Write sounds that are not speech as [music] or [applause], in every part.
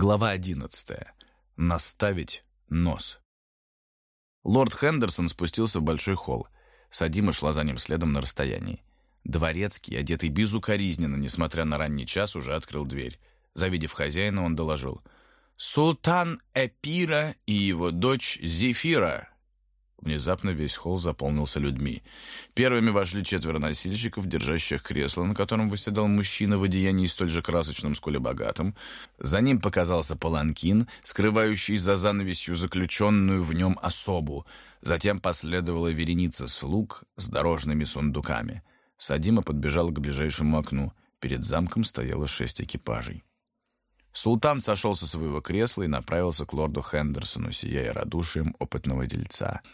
Глава одиннадцатая. Наставить нос. Лорд Хендерсон спустился в большой холл. Садима шла за ним следом на расстоянии. Дворецкий, одетый безукоризненно, несмотря на ранний час, уже открыл дверь. Завидев хозяина, он доложил. «Султан Эпира и его дочь Зефира Внезапно весь холл заполнился людьми. Первыми вошли четверо носильщиков, держащих кресло, на котором выседал мужчина в одеянии столь же красочном, сколь и богатом. За ним показался паланкин, скрывающий за занавесью заключенную в нем особу. Затем последовала вереница слуг с дорожными сундуками. Садима подбежал к ближайшему окну. Перед замком стояло шесть экипажей. Султан сошел со своего кресла и направился к лорду Хендерсону, сияя радушием опытного дельца —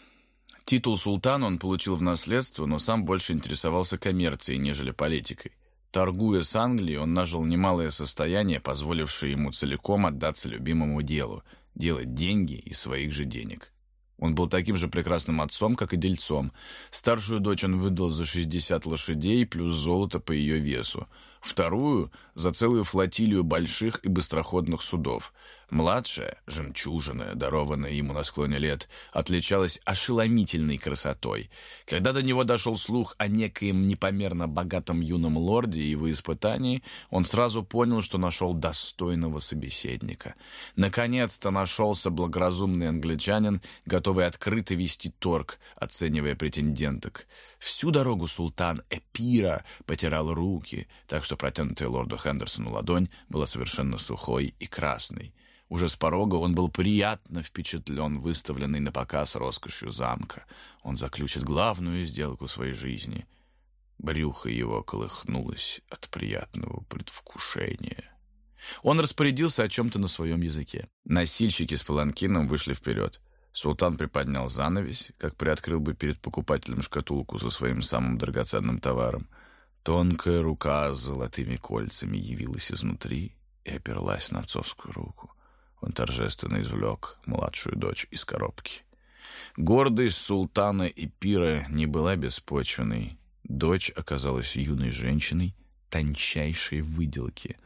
Титул султана он получил в наследство, но сам больше интересовался коммерцией, нежели политикой. Торгуя с Англией, он нажил немалое состояние, позволившее ему целиком отдаться любимому делу – делать деньги из своих же денег. Он был таким же прекрасным отцом, как и дельцом. Старшую дочь он выдал за 60 лошадей плюс золото по ее весу – вторую — за целую флотилию больших и быстроходных судов. Младшая, жемчужина, дарованная ему на склоне лет, отличалась ошеломительной красотой. Когда до него дошел слух о некоем непомерно богатом юном лорде и его испытании, он сразу понял, что нашел достойного собеседника. Наконец-то нашелся благоразумный англичанин, готовый открыто вести торг, оценивая претенденток. Всю дорогу султан Эпира потирал руки, так что протянутая лорду Хендерсону ладонь была совершенно сухой и красной. Уже с порога он был приятно впечатлен выставленной на показ роскошью замка. Он заключит главную сделку своей жизни. Брюхо его колыхнулось от приятного предвкушения. Он распорядился о чем-то на своем языке. Носильщики с паланкином вышли вперед. Султан приподнял занавесь, как приоткрыл бы перед покупателем шкатулку со своим самым драгоценным товаром. Тонкая рука с золотыми кольцами явилась изнутри и оперлась на отцовскую руку. Он торжественно извлек младшую дочь из коробки. Гордость султана и не была беспочвенной. Дочь оказалась юной женщиной тончайшей выделки.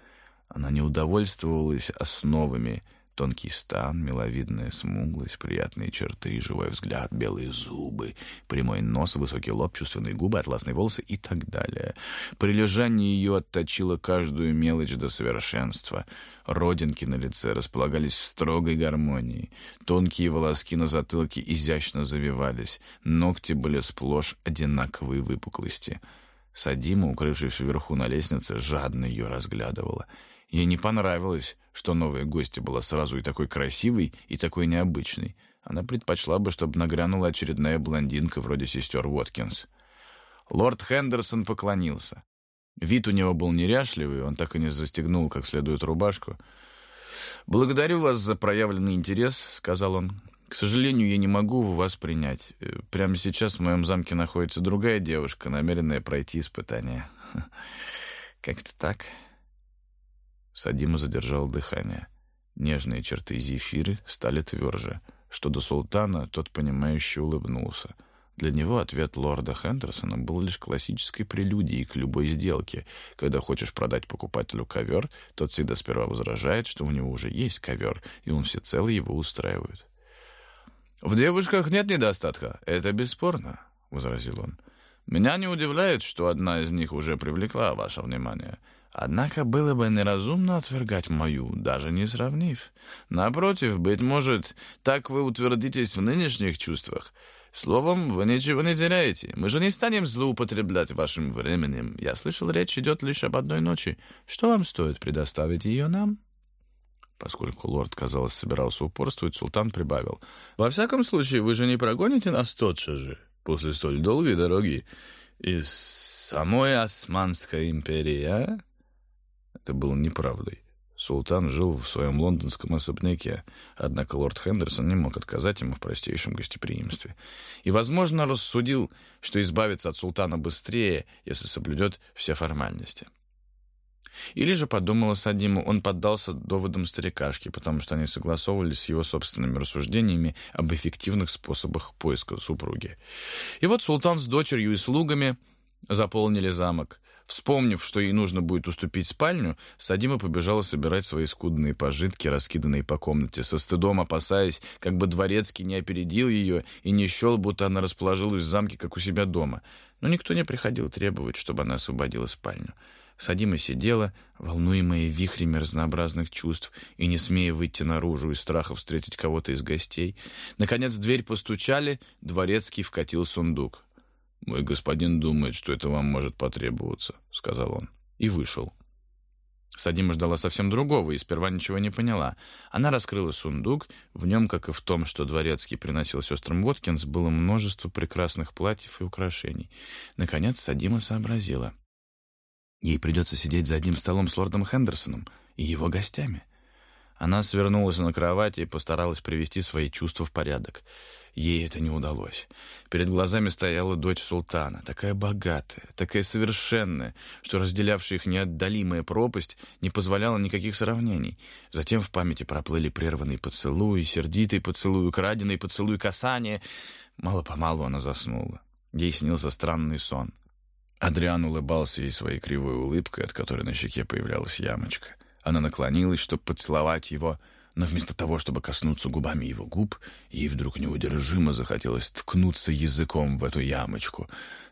Она не удовольствовалась основами — Тонкий стан, миловидная смуглость, приятные черты, живой взгляд, белые зубы, прямой нос, высокий лоб, чувственные губы, атласные волосы и так далее. Прилежание ее отточило каждую мелочь до совершенства. Родинки на лице располагались в строгой гармонии. Тонкие волоски на затылке изящно завивались. Ногти были сплошь одинаковые выпуклости. Садима, укрывшись вверху на лестнице, жадно ее разглядывала — Ей не понравилось, что новая гостья была сразу и такой красивой, и такой необычной. Она предпочла бы, чтобы нагрянула очередная блондинка вроде сестер Уоткинс. Лорд Хендерсон поклонился. Вид у него был неряшливый, он так и не застегнул как следует рубашку. «Благодарю вас за проявленный интерес», — сказал он. «К сожалению, я не могу вас принять. Прямо сейчас в моем замке находится другая девушка, намеренная пройти испытание». [laughs] «Как-то так». Садима задержал дыхание. Нежные черты Зефиры стали тверже. Что до султана, тот, понимающе улыбнулся. Для него ответ лорда Хендерсона был лишь классической прелюдией к любой сделке. Когда хочешь продать покупателю ковер, тот всегда сперва возражает, что у него уже есть ковер, и он всецело его устраивает. «В девушках нет недостатка, это бесспорно», — возразил он. «Меня не удивляет, что одна из них уже привлекла ваше внимание». Однако было бы неразумно отвергать мою, даже не сравнив. Напротив, быть может, так вы утвердитесь в нынешних чувствах. Словом, вы ничего не теряете. Мы же не станем злоупотреблять вашим временем. Я слышал, речь идет лишь об одной ночи. Что вам стоит предоставить ее нам?» Поскольку лорд, казалось, собирался упорствовать, султан прибавил. «Во всяком случае, вы же не прогоните нас тотчас же, после столь долгой дороги, из самой Османской империи, а?» Это было неправдой. Султан жил в своем лондонском особняке, однако лорд Хендерсон не мог отказать ему в простейшем гостеприимстве. И, возможно, рассудил, что избавится от султана быстрее, если соблюдет все формальности. Или же, подумала Садиму, он поддался доводам старикашки, потому что они согласовывались с его собственными рассуждениями об эффективных способах поиска супруги. И вот султан с дочерью и слугами заполнили замок. Вспомнив, что ей нужно будет уступить спальню, Садима побежала собирать свои скудные пожитки, раскиданные по комнате, со стыдом опасаясь, как бы дворецкий не опередил ее и не счел, будто она расположилась в замке, как у себя дома. Но никто не приходил требовать, чтобы она освободила спальню. Садима сидела, волнуемая вихрями разнообразных чувств и не смея выйти наружу из страха встретить кого-то из гостей. Наконец в дверь постучали, дворецкий вкатил сундук. «Мой господин думает, что это вам может потребоваться», — сказал он, и вышел. Садима ждала совсем другого и сперва ничего не поняла. Она раскрыла сундук, в нем, как и в том, что дворецкий приносил сестрам Воткинс, было множество прекрасных платьев и украшений. Наконец Садима сообразила. Ей придется сидеть за одним столом с лордом Хендерсоном и его гостями. Она свернулась на кровати и постаралась привести свои чувства в порядок. Ей это не удалось. Перед глазами стояла дочь султана, такая богатая, такая совершенная, что разделявшая их неотдалимая пропасть не позволяла никаких сравнений. Затем в памяти проплыли прерванный поцелуй, сердитый поцелуй, украденный поцелуй, касание. Мало-помалу она заснула. Ей снился странный сон — Адриан улыбался ей своей кривой улыбкой, от которой на щеке появлялась ямочка. Она наклонилась, чтобы поцеловать его, но вместо того, чтобы коснуться губами его губ, ей вдруг неудержимо захотелось ткнуться языком в эту ямочку.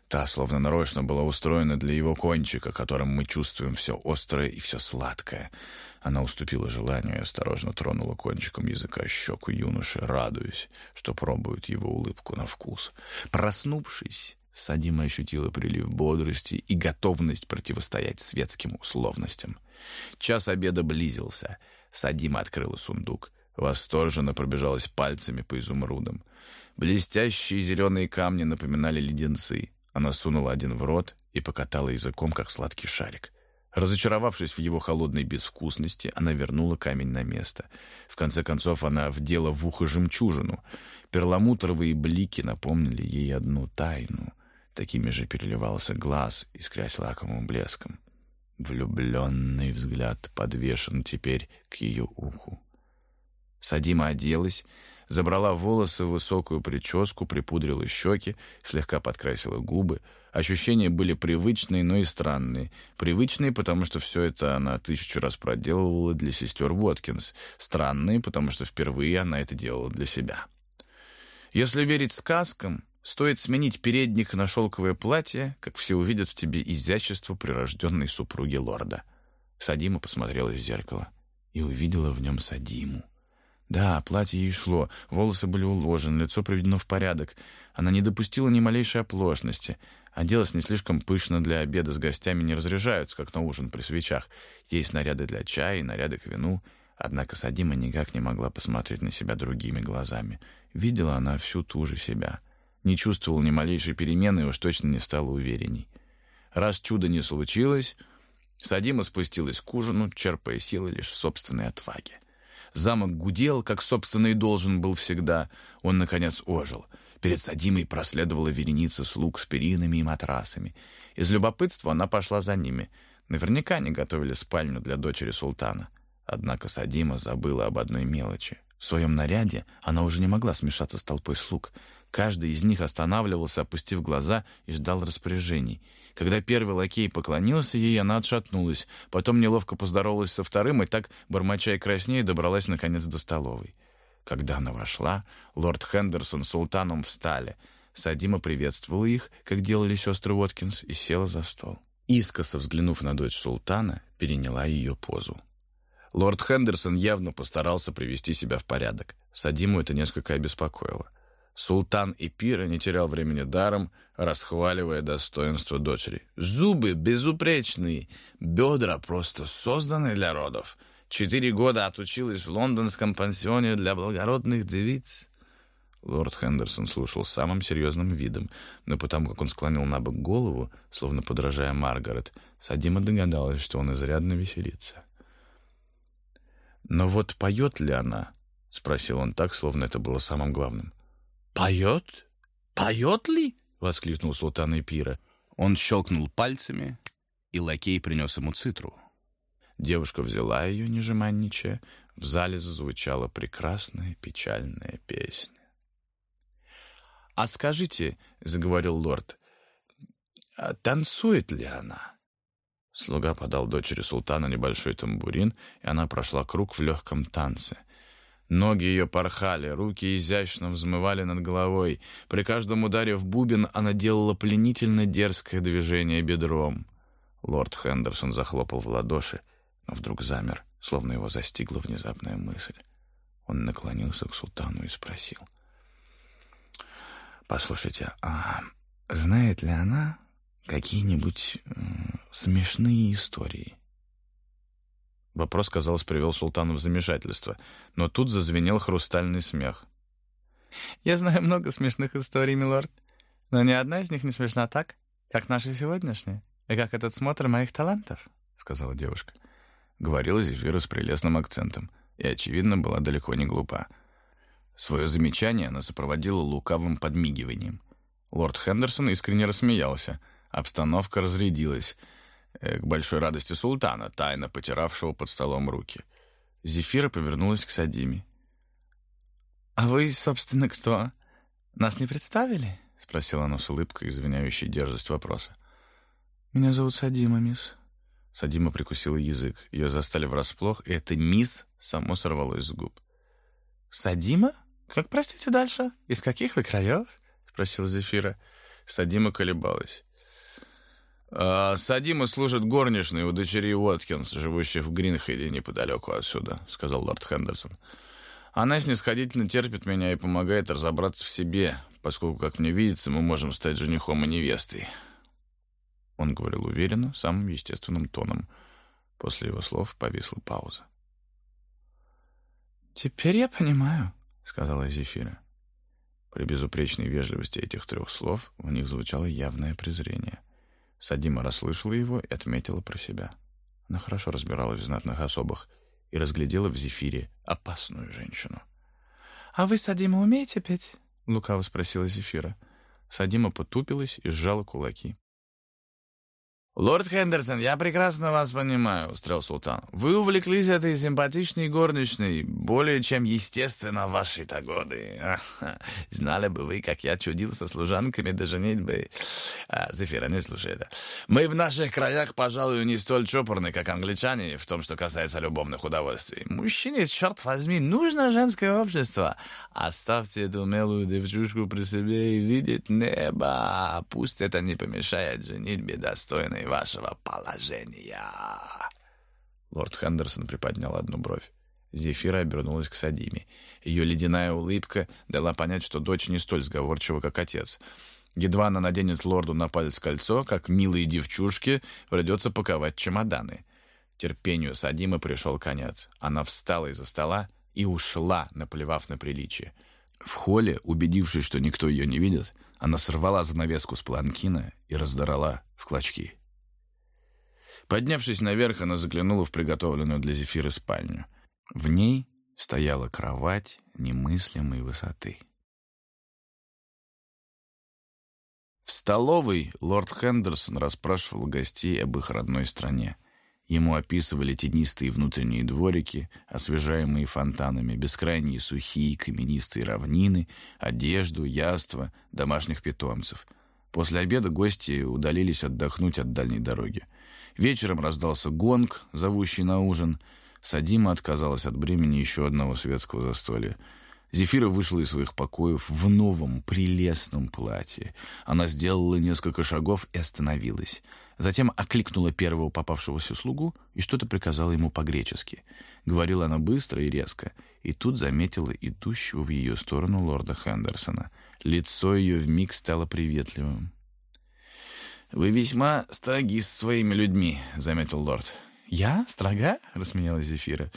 Та, словно нарочно, была устроена для его кончика, которым мы чувствуем все острое и все сладкое. Она уступила желанию и осторожно тронула кончиком языка щеку юноши, радуясь, что пробует его улыбку на вкус. Проснувшись, Садима ощутила прилив бодрости и готовность противостоять светским условностям. Час обеда близился. Садима открыла сундук. Восторженно пробежалась пальцами по изумрудам. Блестящие зеленые камни напоминали леденцы. Она сунула один в рот и покатала языком, как сладкий шарик. Разочаровавшись в его холодной безвкусности, она вернула камень на место. В конце концов, она вдела в ухо жемчужину. Перламутровые блики напомнили ей одну тайну. Такими же переливался глаз, искрясь лаковым блеском. Влюбленный взгляд подвешен теперь к ее уху. Садима оделась, забрала волосы в высокую прическу, припудрила щеки, слегка подкрасила губы. Ощущения были привычные, но и странные. Привычные, потому что все это она тысячу раз проделывала для сестер Уоткинс. Странные, потому что впервые она это делала для себя. Если верить сказкам, Стоит сменить передник на шелковое платье, как все увидят в тебе изящество прирожденной супруги лорда. Садима посмотрела в зеркало и увидела в нем Садиму. Да, платье ей шло, волосы были уложены, лицо приведено в порядок. Она не допустила ни малейшей оплошности. Оделась не слишком пышно для обеда с гостями не разряжаются, как на ужин при свечах. Есть наряды для чая и наряды к вину. Однако Садима никак не могла посмотреть на себя другими глазами. Видела она всю ту же себя — не чувствовал ни малейшей перемены и уж точно не стало уверенней. Раз чудо не случилось, Садима спустилась к ужину, черпая силы лишь в собственной отваге. Замок гудел, как собственный должен был всегда. Он, наконец, ожил. Перед Садимой проследовала вереница слуг с перинами и матрасами. Из любопытства она пошла за ними. Наверняка они готовили спальню для дочери султана. Однако Садима забыла об одной мелочи. В своем наряде она уже не могла смешаться с толпой слуг — Каждый из них останавливался, опустив глаза, и ждал распоряжений. Когда первый лакей поклонился ей, она отшатнулась, потом неловко поздоровалась со вторым, и так, бормоча и краснея, добралась, наконец, до столовой. Когда она вошла, лорд Хендерсон с султаном встали. Садима приветствовала их, как делали сестры Уоткинс, и села за стол. Искоса взглянув на дочь султана, переняла ее позу. Лорд Хендерсон явно постарался привести себя в порядок. Садиму это несколько обеспокоило. Султан Ипира не терял времени даром, расхваливая достоинство дочери. «Зубы безупречные, бедра просто созданы для родов. Четыре года отучилась в лондонском пансионе для благородных девиц». Лорд Хендерсон слушал самым серьезным видом, но потому как он склонил на бок голову, словно подражая Маргарет, Садима догадалась, что он изрядно веселится. «Но вот поет ли она?» — спросил он так, словно это было самым главным. «Поет? Поет ли?» — воскликнул султан Эпира. Он щелкнул пальцами, и лакей принес ему цитру. Девушка взяла ее, не жеманничая. В зале зазвучала прекрасная печальная песня. «А скажите, — заговорил лорд, — а танцует ли она?» Слуга подал дочери султана небольшой тамбурин, и она прошла круг в легком танце. Ноги ее порхали, руки изящно взмывали над головой. При каждом ударе в бубен она делала пленительно дерзкое движение бедром. Лорд Хендерсон захлопал в ладоши, но вдруг замер, словно его застигла внезапная мысль. Он наклонился к султану и спросил. «Послушайте, а знает ли она какие-нибудь смешные истории?» Вопрос, казалось, привел султана в замешательство, но тут зазвенел хрустальный смех. «Я знаю много смешных историй, милорд, но ни одна из них не смешна так, как наши сегодняшние, и как этот смотр моих талантов», — сказала девушка. Говорила Зефира с прелестным акцентом и, очевидно, была далеко не глупа. Свое замечание она сопроводила лукавым подмигиванием. Лорд Хендерсон искренне рассмеялся. Обстановка разрядилась — к большой радости султана, тайно потиравшего под столом руки. Зефира повернулась к Садиме. «А вы, собственно, кто? Нас не представили?» — спросила она с улыбкой, извиняющей дерзость вопроса. «Меня зовут Садима, мисс». Садима прикусила язык. Ее застали врасплох, и это «мисс» само сорвалось с губ. «Садима? Как, простите, дальше? Из каких вы краев?» — спросила Зефира. Садима колебалась. А, «Садима служит горничной у дочери Уоткинс, живущих в Гринхеде неподалеку отсюда», — сказал лорд Хендерсон. «Она снисходительно терпит меня и помогает разобраться в себе, поскольку, как мне видится, мы можем стать женихом и невестой». Он говорил уверенно, самым естественным тоном. После его слов повисла пауза. «Теперь я понимаю», — сказала Зефира. При безупречной вежливости этих трех слов в них звучало явное презрение. Садима расслышала его и отметила про себя. Она хорошо разбиралась в знатных особах и разглядела в Зефире опасную женщину. «А вы, Садима, умеете петь?» — лукаво спросила Зефира. Садима потупилась и сжала кулаки. «Лорд Хендерсон, я прекрасно вас понимаю», — устрел султан. «Вы увлеклись этой симпатичной горничной, более чем естественно в ваши-то годы. Знали бы вы, как я чудил со служанками до женитьбы. А, Зефира, не слушай это. Мы в наших краях, пожалуй, не столь чопорны, как англичане, в том, что касается любовных удовольствий. Мужчине, черт возьми, нужно женское общество. Оставьте эту милую девчушку при себе и видеть небо. Пусть это не помешает женитьбе достойной вашего положения». Лорд Хендерсон приподнял одну бровь. Зефира обернулась к Садиме. Ее ледяная улыбка дала понять, что дочь не столь сговорчива, как отец. Едва она наденет лорду на палец кольцо, как милые девчушки придется паковать чемоданы. Терпению Садимы пришел конец. Она встала из-за стола и ушла, наплевав на приличие. В холле, убедившись, что никто ее не видит, она сорвала занавеску с планкина и раздрала в клочки. Поднявшись наверх, она заглянула в приготовленную для Зефиры спальню. В ней стояла кровать немыслимой высоты. В столовой лорд Хендерсон расспрашивал гостей об их родной стране. Ему описывали тенистые внутренние дворики, освежаемые фонтанами, бескрайние сухие каменистые равнины, одежду, яства, домашних питомцев. После обеда гости удалились отдохнуть от дальней дороги. Вечером раздался гонг, зовущий на ужин. Садима отказалась от бремени еще одного светского застолья. Зефира вышла из своих покоев в новом, прелестном платье. Она сделала несколько шагов и остановилась. Затем окликнула первого попавшегося слугу и что-то приказала ему по-гречески. Говорила она быстро и резко, и тут заметила идущего в ее сторону лорда Хендерсона. Лицо ее вмиг стало приветливым. «Вы весьма строги с своими людьми», — заметил лорд. «Я? Строга?» — рассмеялась Зефира.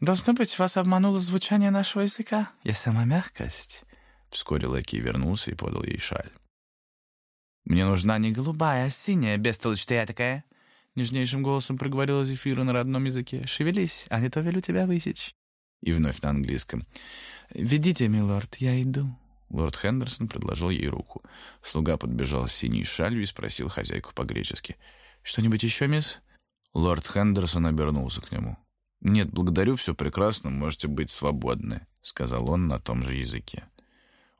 «Должно быть, вас обмануло звучание нашего языка. Я сама мягкость». Вскоре Лаки вернулся и подал ей шаль. «Мне нужна не голубая, а синяя, бестолочь-то такая», — нежнейшим голосом проговорила Зефира на родном языке. «Шевелись, а не то велю тебя высечь». И вновь на английском. «Ведите, милорд, я иду». Лорд Хендерсон предложил ей руку. Слуга подбежал с синей шалью и спросил хозяйку по-гречески. «Что-нибудь еще, мисс?» Лорд Хендерсон обернулся к нему. «Нет, благодарю, все прекрасно, можете быть свободны», — сказал он на том же языке.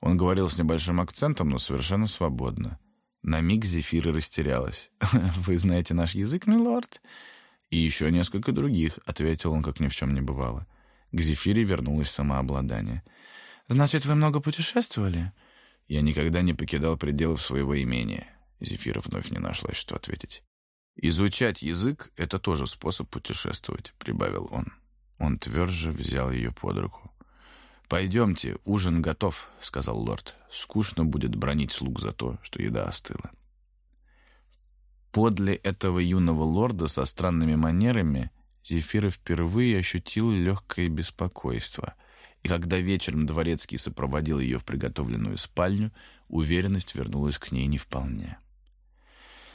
Он говорил с небольшим акцентом, но совершенно свободно. На миг Зефира растерялась. «Вы знаете наш язык, милорд?» «И еще несколько других», — ответил он, как ни в чем не бывало. К Зефире вернулось самообладание. «Значит, вы много путешествовали?» «Я никогда не покидал пределов своего имения». Зефира вновь не нашлась, что ответить. «Изучать язык — это тоже способ путешествовать», — прибавил он. Он тверже взял ее под руку. «Пойдемте, ужин готов», — сказал лорд. «Скучно будет бронить слуг за то, что еда остыла». Подле этого юного лорда со странными манерами Зефира впервые ощутил легкое беспокойство. Когда вечером дворецкий сопроводил ее в приготовленную спальню, уверенность вернулась к ней не вполне.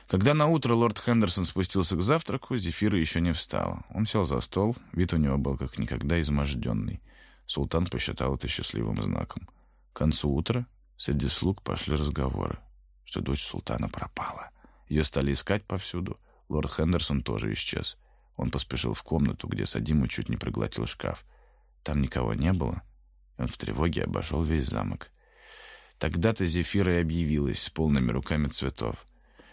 Когда наутро лорд Хендерсон спустился к завтраку, Зефира еще не встала. Он сел за стол, вид у него был как никогда изможденный. Султан посчитал это счастливым знаком. К концу утра среди слуг пошли разговоры, что дочь султана пропала. Ее стали искать повсюду. Лорд Хендерсон тоже исчез. Он поспешил в комнату, где Садиму чуть не проглотил шкаф. Там никого не было, он в тревоге обошел весь замок. Тогда-то Зефира и объявилась с полными руками цветов.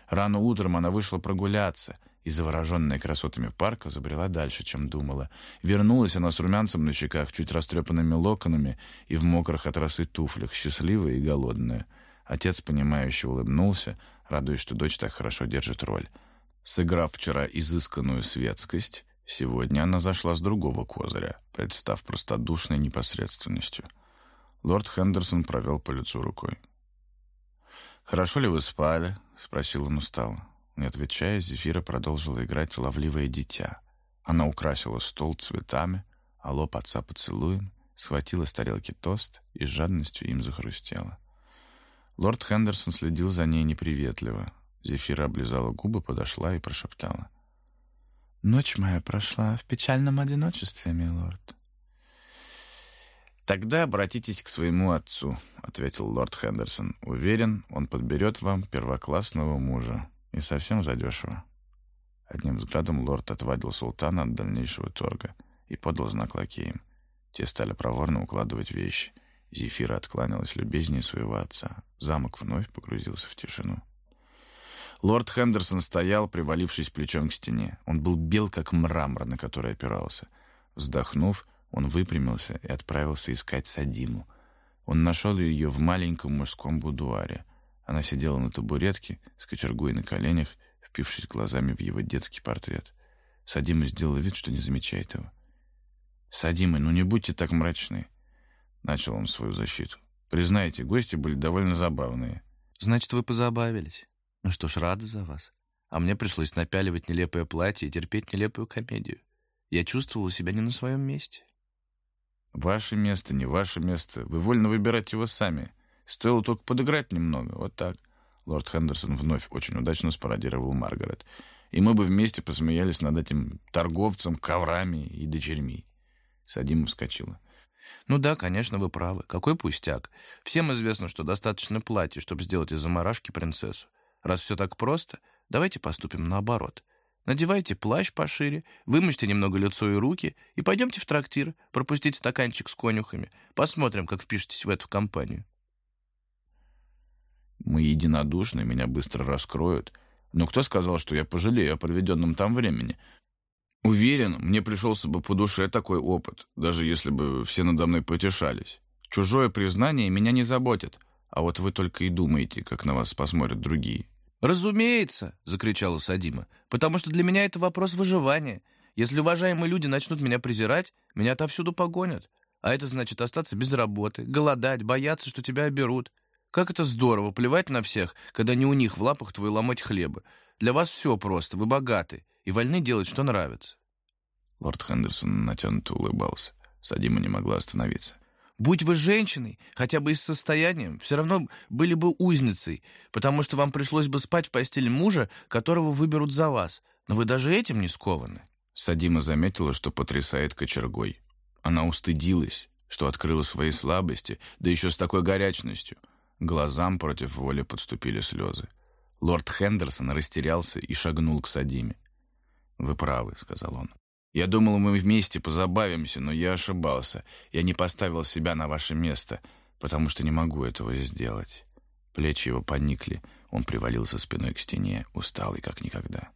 Рано утром она вышла прогуляться — и, завороженная красотами парка, забрела дальше, чем думала. Вернулась она с румянцем на щеках, чуть растрепанными локонами и в мокрых от росы туфлях, счастливая и голодная. Отец, понимающе улыбнулся, радуясь, что дочь так хорошо держит роль. Сыграв вчера изысканную светскость, сегодня она зашла с другого козыря, представ простодушной непосредственностью. Лорд Хендерсон провел по лицу рукой. «Хорошо ли вы спали?» — спросил он устало. Не отвечая, Зефира продолжила играть ловливое дитя. Она украсила стол цветами, а лоб отца поцелуем, схватила с тарелки тост и с жадностью им захрустела. Лорд Хендерсон следил за ней неприветливо. Зефира облизала губы, подошла и прошептала. «Ночь моя прошла в печальном одиночестве, милорд». «Тогда обратитесь к своему отцу», — ответил лорд Хендерсон. «Уверен, он подберет вам первоклассного мужа». И совсем задешево. Одним взглядом лорд отвадил султана от дальнейшего торга и подал знак лакеям. Те стали проворно укладывать вещи. Зефира откланялась любезнее своего отца. Замок вновь погрузился в тишину. Лорд Хендерсон стоял, привалившись плечом к стене. Он был бел, как мрамор, на который опирался. Вздохнув, он выпрямился и отправился искать Садиму. Он нашел ее в маленьком мужском будуаре. Она сидела на табуретке с кочергой на коленях, впившись глазами в его детский портрет. Садима сделала вид, что не замечает его. «Садима, ну не будьте так мрачны!» Начал он свою защиту. «Признайте, гости были довольно забавные». «Значит, вы позабавились. Ну что ж, рада за вас. А мне пришлось напяливать нелепое платье и терпеть нелепую комедию. Я чувствовала себя не на своем месте». «Ваше место, не ваше место. Вы вольно выбирать его сами. Стоило только подыграть немного, вот так. Лорд Хендерсон вновь очень удачно спародировал Маргарет. И мы бы вместе посмеялись над этим торговцем коврами и дочерьми. Садима вскочила. «Ну да, конечно, вы правы. Какой пустяк. Всем известно, что достаточно платья, чтобы сделать из заморашки принцессу. Раз все так просто, давайте поступим наоборот. Надевайте плащ пошире, вымажьте немного лицо и руки и пойдемте в трактир, пропустить стаканчик с конюхами. Посмотрим, как впишетесь в эту компанию». Мы единодушны, меня быстро раскроют. Но кто сказал, что я пожалею о проведенном там времени? Уверен, мне пришелся бы по душе такой опыт, даже если бы все надо мной потешались. Чужое признание меня не заботит, а вот вы только и думаете, как на вас посмотрят другие. «Разумеется!» — закричала Садима. «Потому что для меня это вопрос выживания. Если уважаемые люди начнут меня презирать, меня отовсюду погонят. А это значит остаться без работы, голодать, бояться, что тебя оберут. Как это здорово, плевать на всех, когда не у них в лапах твой ломоть хлеба. Для вас все просто, вы богаты и вольны делать, что нравится». Лорд Хендерсон натянуто улыбался. Садима не могла остановиться. «Будь вы женщиной, хотя бы и с состоянием, все равно были бы узницей, потому что вам пришлось бы спать в постели мужа, которого выберут за вас. Но вы даже этим не скованы». Садима заметила, что потрясает кочергой. Она устыдилась, что открыла свои слабости, да еще с такой горячностью — Глазам против воли подступили слезы. Лорд Хендерсон растерялся и шагнул к Садиме. «Вы правы», — сказал он. «Я думал, мы вместе позабавимся, но я ошибался. Я не поставил себя на ваше место, потому что не могу этого сделать». Плечи его поникли. Он привалился спиной к стене, усталый как никогда.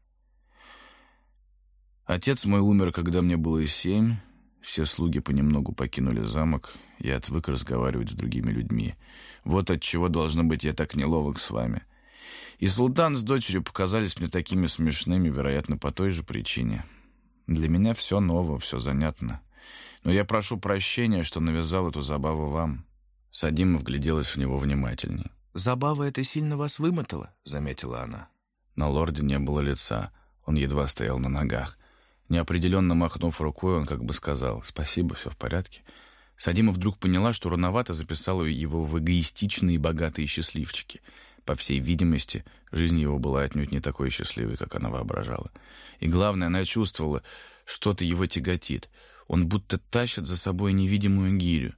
Отец мой умер, когда мне было семь. Все слуги понемногу покинули замок. Я отвык разговаривать с другими людьми. Вот от чего должно быть я так неловок с вами. И султан с дочерью показались мне такими смешными, вероятно, по той же причине. Для меня все ново, все занятно. Но я прошу прощения, что навязал эту забаву вам». Садима вгляделась в него внимательней. «Забава эта сильно вас вымотала», — заметила она. На лорде не было лица. Он едва стоял на ногах. Неопределенно махнув рукой, он как бы сказал «Спасибо, все в порядке». Садима вдруг поняла, что рановато записала его в эгоистичные, богатые счастливчики. По всей видимости, жизнь его была отнюдь не такой счастливой, как она воображала. И главное, она чувствовала, что-то его тяготит. Он будто тащит за собой невидимую гирю.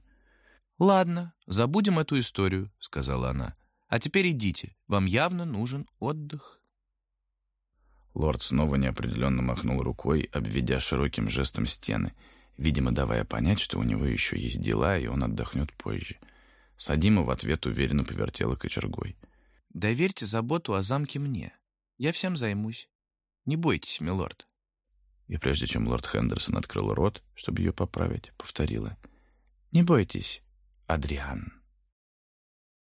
«Ладно, забудем эту историю», — сказала она. «А теперь идите, вам явно нужен отдых». Лорд снова неопределенно махнул рукой, обведя широким жестом стены, видимо, давая понять, что у него еще есть дела, и он отдохнет позже. Садима в ответ уверенно повертела кочергой. «Доверьте заботу о замке мне. Я всем займусь. Не бойтесь, милорд». И прежде чем лорд Хендерсон открыл рот, чтобы ее поправить, повторила. «Не бойтесь, Адриан».